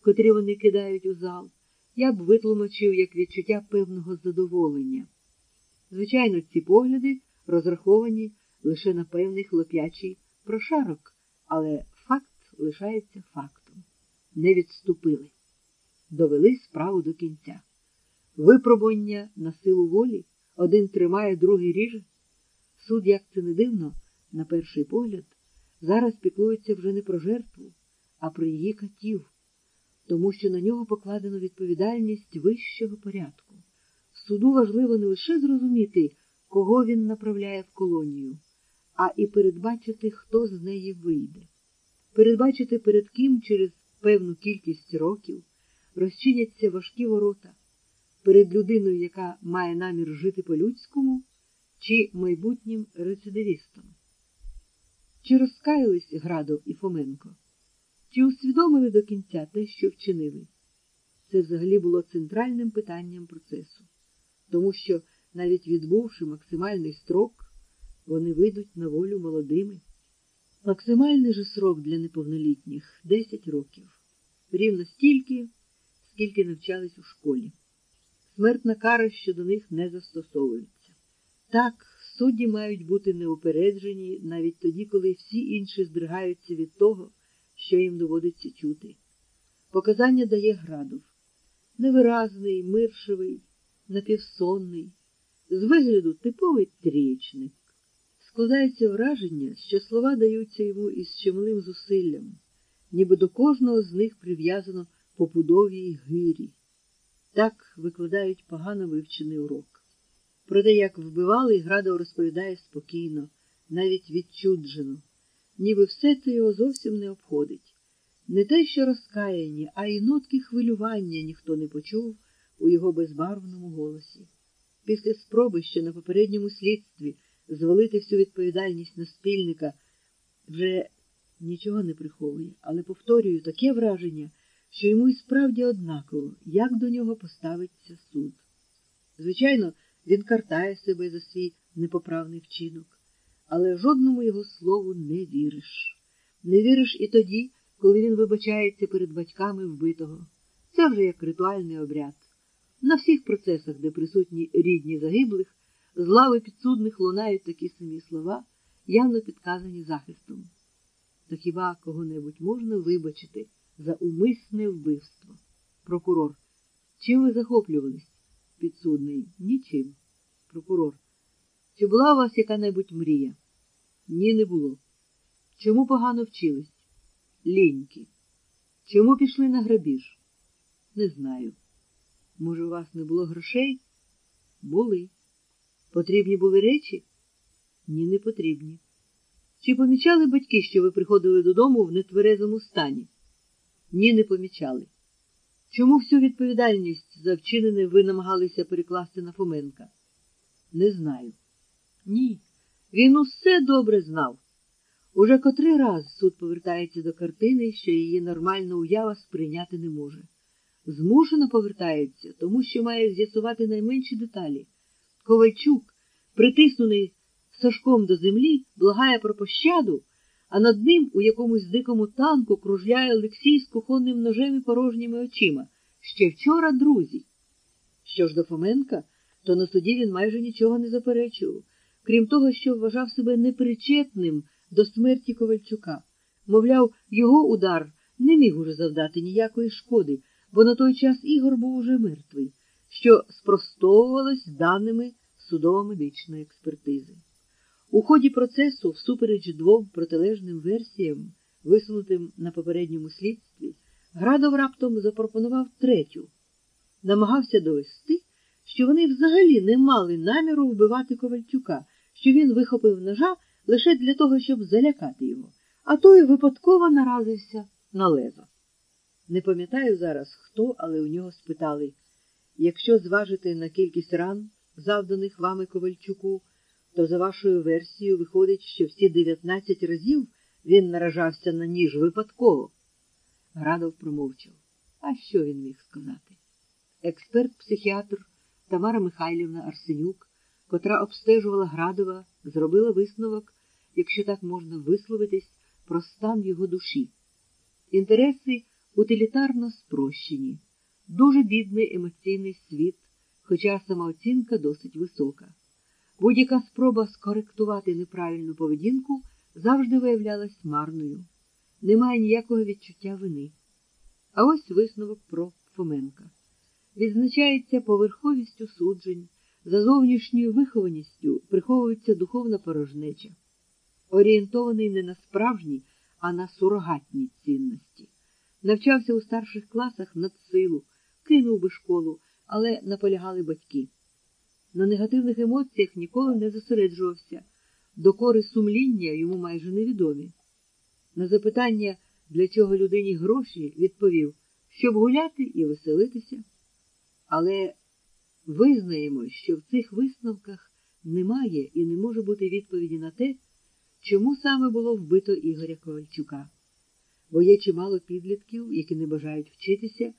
котрі вони кидають у зал, я б витлумачив як відчуття певного задоволення. Звичайно, ці погляди розраховані лише на певний хлоп'ячий прошарок, але факт лишається фактом. Не відступили, довели справу до кінця. Випробування на силу волі один тримає, другий ріже. Суд, як це не дивно, на перший погляд, зараз піклується вже не про жертву, а про її катів, тому що на нього покладено відповідальність вищого порядку. Суду важливо не лише зрозуміти, кого він направляє в колонію, а і передбачити, хто з неї вийде, передбачити, перед ким через певну кількість років розчиняться важкі ворота, перед людиною, яка має намір жити по-людському, чи майбутнім рецидивістом. Чи розкаялись Градов і Фоменко? Чи усвідомили до кінця те, що вчинили? Це взагалі було центральним питанням процесу, тому що, навіть відбувши максимальний строк, вони вийдуть на волю молодими. Максимальний же срок для неповнолітніх 10 років, рівно стільки, скільки навчались у школі. Смертна кара щодо них не застосовується. Так, судді мають бути неупереджені навіть тоді, коли всі інші здригаються від того, що їм доводиться чути. Показання дає Градов. Невиразний, миршевий, напівсонний, з вигляду типовий трієчник. Складається враження, що слова даються йому із чималим зусиллям, ніби до кожного з них прив'язано по пудовій гирі. Так викладають погано вивчений урок. Про те, як вбивали, Градов розповідає спокійно, навіть відчуджено, ніби все це його зовсім не обходить. Не те, що розкаяння, а й нотки хвилювання ніхто не почув у його безбарвному голосі. Після спроби, що на попередньому слідстві звалити всю відповідальність на спільника, вже нічого не приховує, але повторюю таке враження, що йому і справді однаково, як до нього поставиться суд. Звичайно, він картає себе за свій непоправний вчинок, але жодному його слову не віриш. Не віриш і тоді, коли він вибачається перед батьками вбитого. Це вже як ритуальний обряд. На всіх процесах, де присутні рідні загиблих, з лави підсудних лунають такі самі слова, явно підказані захистом. То хіба кого-небудь можна вибачити за умисне вбивство? Прокурор. Чим ви захоплювались? Підсудний. Нічим. Прокурор. Чи була у вас яка-небудь мрія? Ні, не було. Чому погано вчились? Ліньки. Чому пішли на грабіж? Не знаю. Може, у вас не було грошей? Були. Потрібні були речі? Ні, не потрібні. Чи помічали батьки, що ви приходили додому в нетверезому стані? Ні, не помічали. Чому всю відповідальність за вчинене ви намагалися перекласти на Фоменка? Не знаю. Ні. Він усе добре знав. Уже котрий раз суд повертається до картини, що її нормальна уява сприйняти не може. Змушено повертається, тому що має з'ясувати найменші деталі. Ковальчук, притиснений Сашком до землі, благає про пощаду, а над ним у якомусь дикому танку кружляє Олексій з кухонним ножем і порожніми очима. Ще вчора друзі. Що ж до Фоменка, то на суді він майже нічого не заперечував, крім того, що вважав себе непричетним до смерті Ковальчука. Мовляв, його удар не міг уже завдати ніякої шкоди, бо на той час Ігор був уже мертвий, що спростовувалось даними судово-медичної експертизи. У ході процесу, всупереч двом протилежним версіям, висунутим на попередньому слідстві, Градов раптом запропонував третю, намагався довести, що вони взагалі не мали наміру вбивати Ковальчука, що він вихопив ножа лише для того, щоб залякати його, а той випадково наразився на лезо. Не пам'ятаю зараз, хто, але у нього спитали якщо зважити на кількість ран, завданих вами Ковальчуку, то за вашою версією виходить, що всі 19 разів він наражався на ніж випадково. Градов промовчав. А що він міг сказати? Експерт-психіатр Тамара Михайлівна Арсенюк, котра обстежувала Градова, зробила висновок, якщо так можна висловитись, про стан його душі. Інтереси утилітарно спрощені, дуже бідний емоційний світ, хоча самооцінка досить висока. Будь-яка спроба скоректувати неправильну поведінку завжди виявлялась марною, немає ніякого відчуття вини. А ось висновок про Фоменка. Відзначається поверховістю суджень, за зовнішньою вихованістю приховується духовна порожнеча, орієнтований не на справжні, а на сурогатні цінності. Навчався у старших класах над силу, кинув би школу, але наполягали батьки. На негативних емоціях ніколи не зосереджувався, докори сумління йому майже невідомі. На запитання, для чого людині гроші, відповів, щоб гуляти і веселитися. Але визнаємо, що в цих висновках немає і не може бути відповіді на те, чому саме було вбито Ігоря Ковальчука. Бо є чимало підлітків, які не бажають вчитися